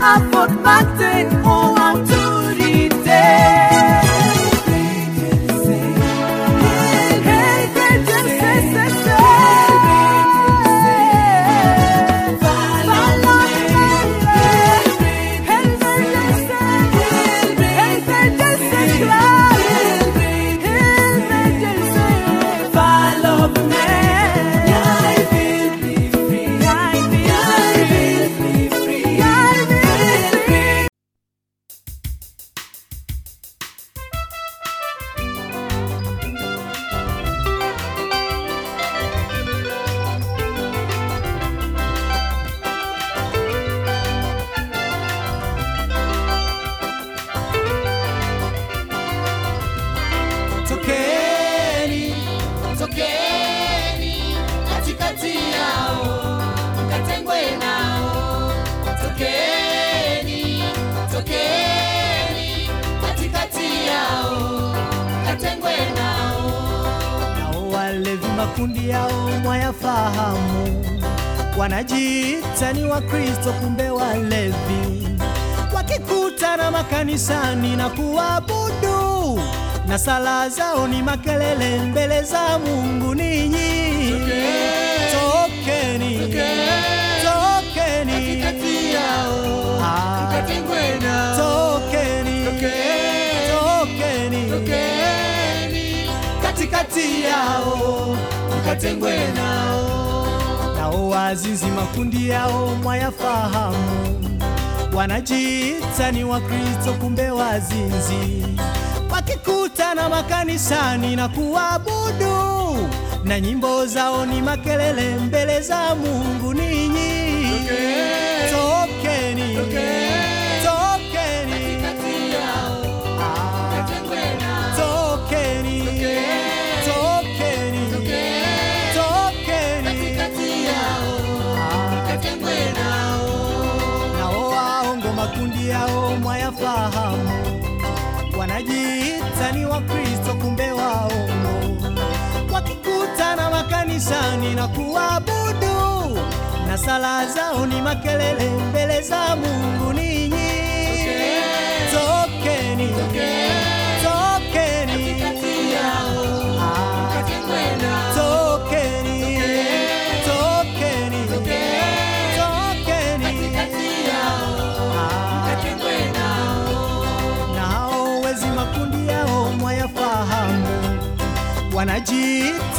I put my thing on. Makundi yao mwayafahamu, wanajiita ni Wakristo kumbe walevi, wakikutana makanisani na kuabudu, na sala zao ni makelele mbele za Mungu. Ninyi tokeni, tokeni Ah, tokeni katikati yao mkatengwe nao. Nao wazinzi makundi yao mwayafahamu, wanajiita ni Wakristo kumbe wazinzi, wakikutana makanisani na kuabudu, na nyimbo zao ni makelele mbele za Mungu. Ninyi tokeni, tokeni Ah, ni Wakristo kumbe waongo, wakikutana makanisani na kuabudu, na sala zao ni makelele mbele za Mungu. Ninyi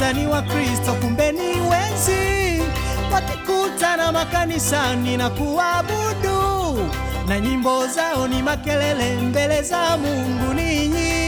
wanajiita ni Wakristo kumbe ni wezi, wakikutana makanisani na kuabudu, na nyimbo zao ni makelele mbele za Mungu. Ninyi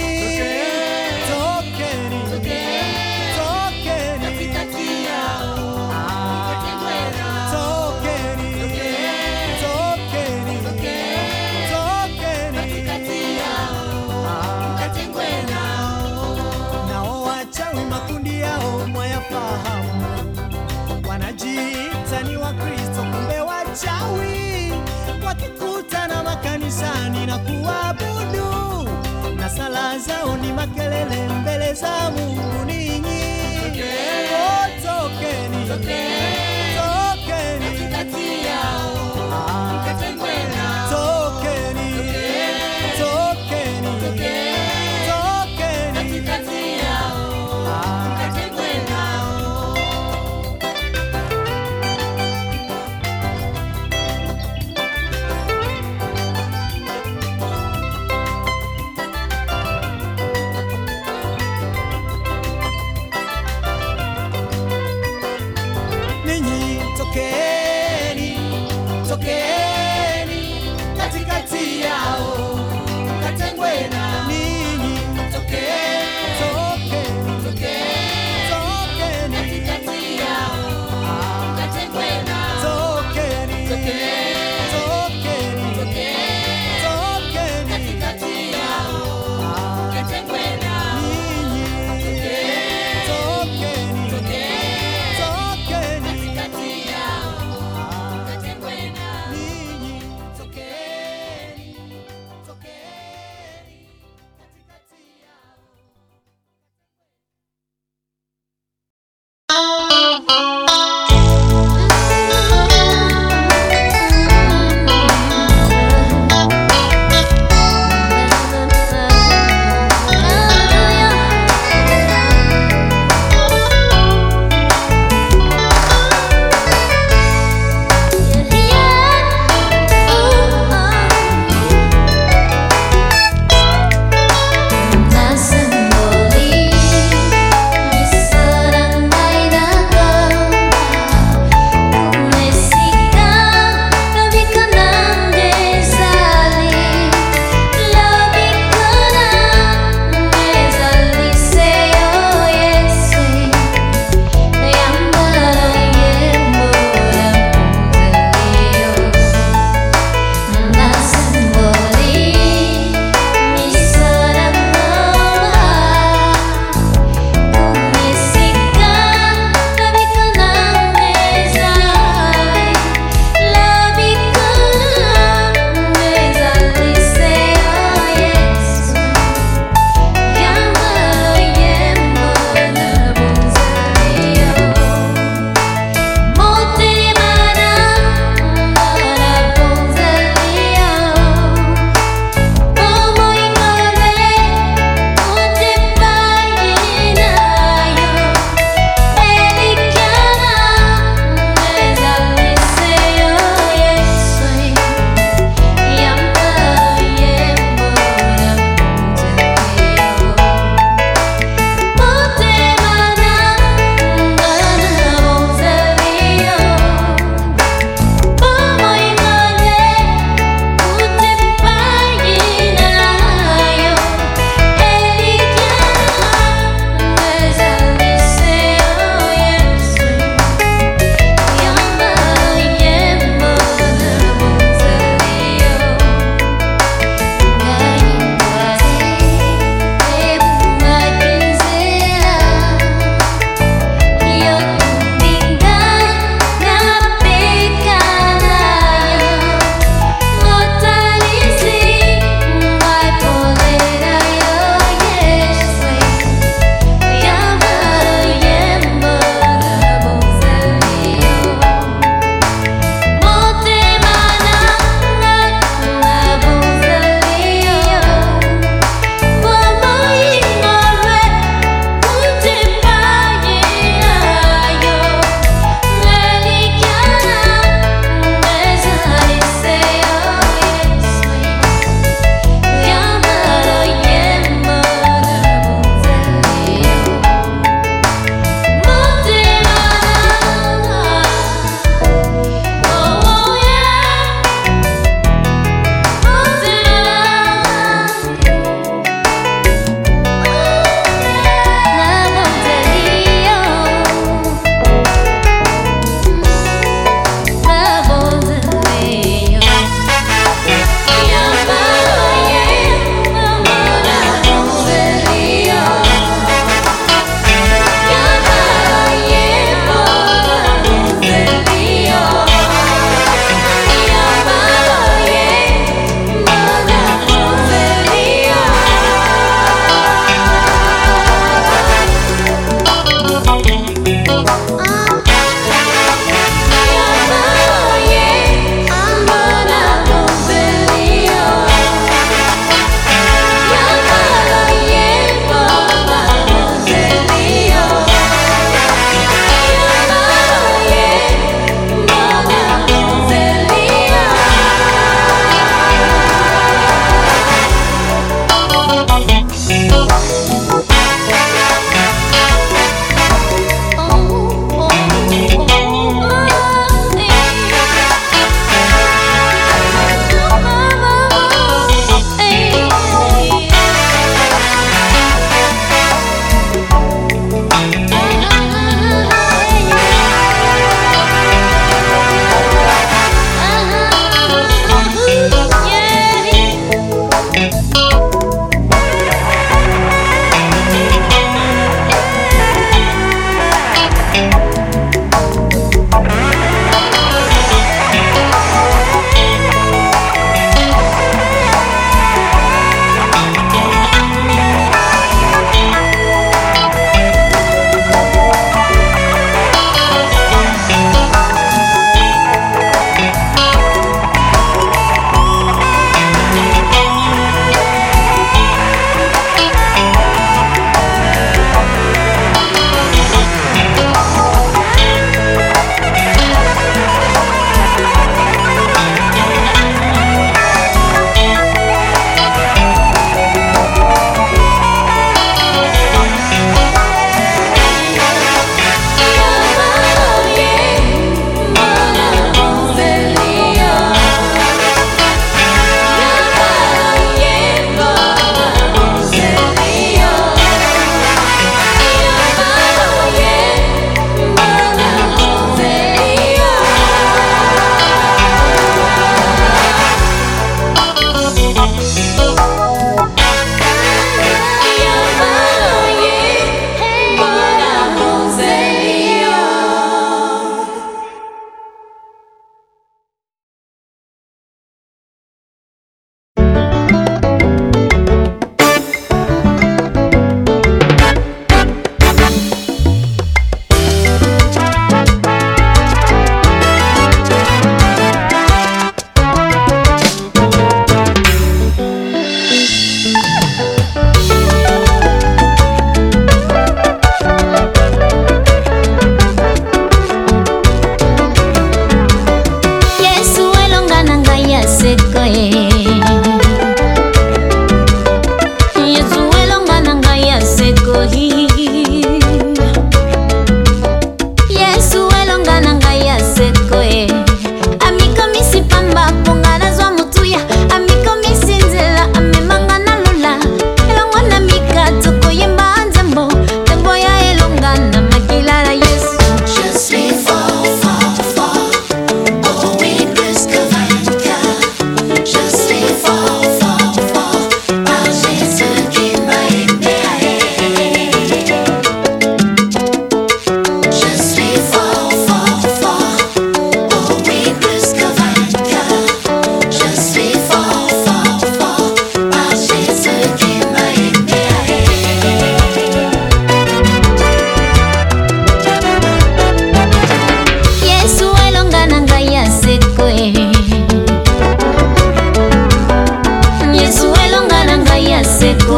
Música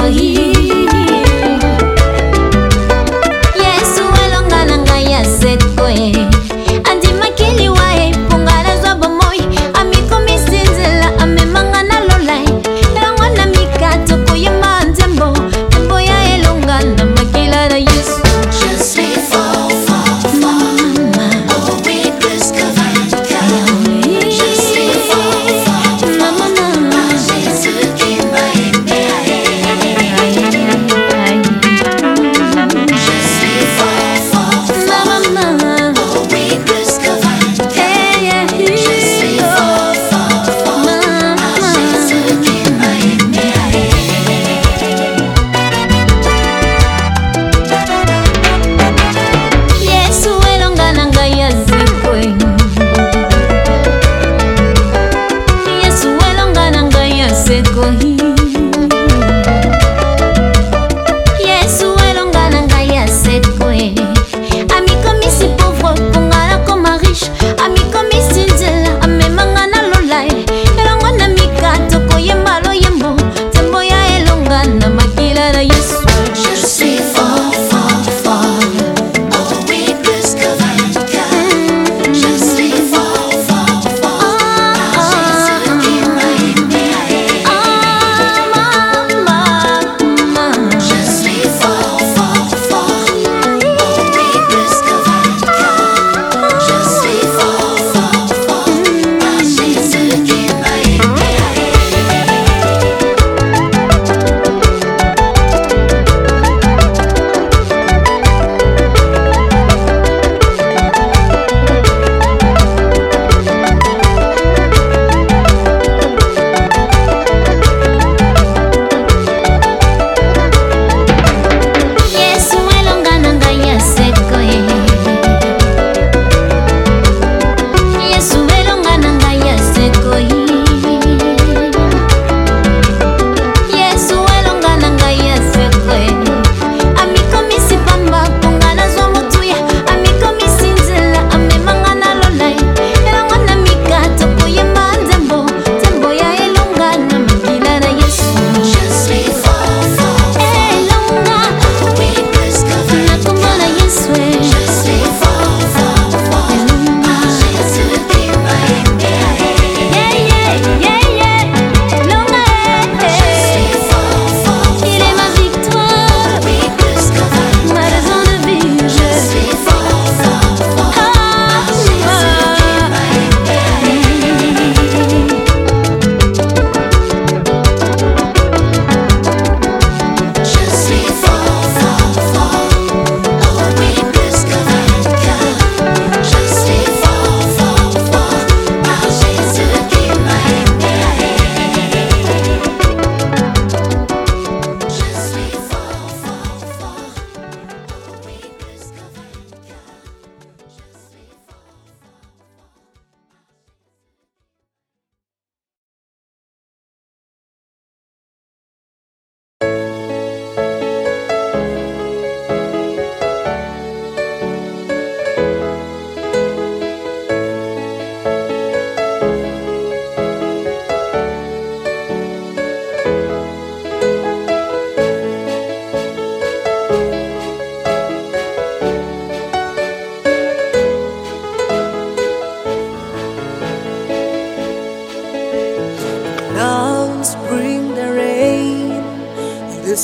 мои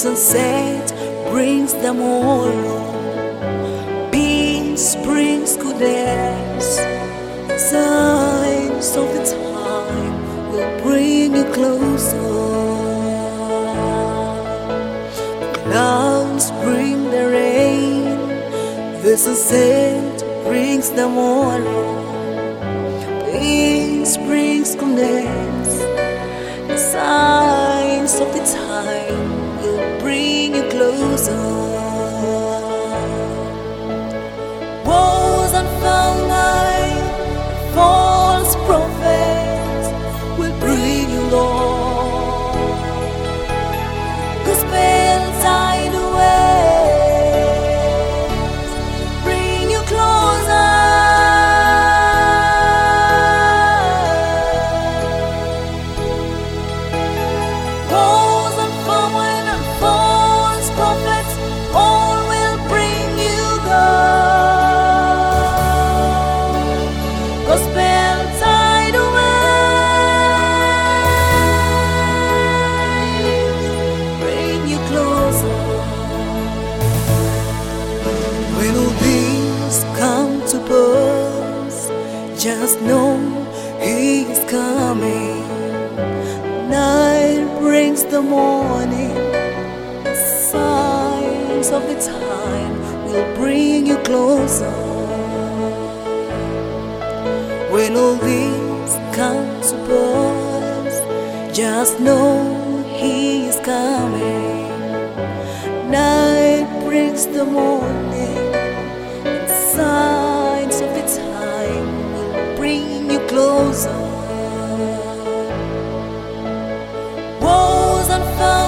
sunset brings them all home. Peace brings goodness. Signs of the time will bring you closer. Clouds bring the rain. The sunset brings the morrow. Peace He is coming. Night brings the morning. Signs of the time will bring you closer. When all these come to pass, just know He is coming. Night brings the morning. Signs close. woes on.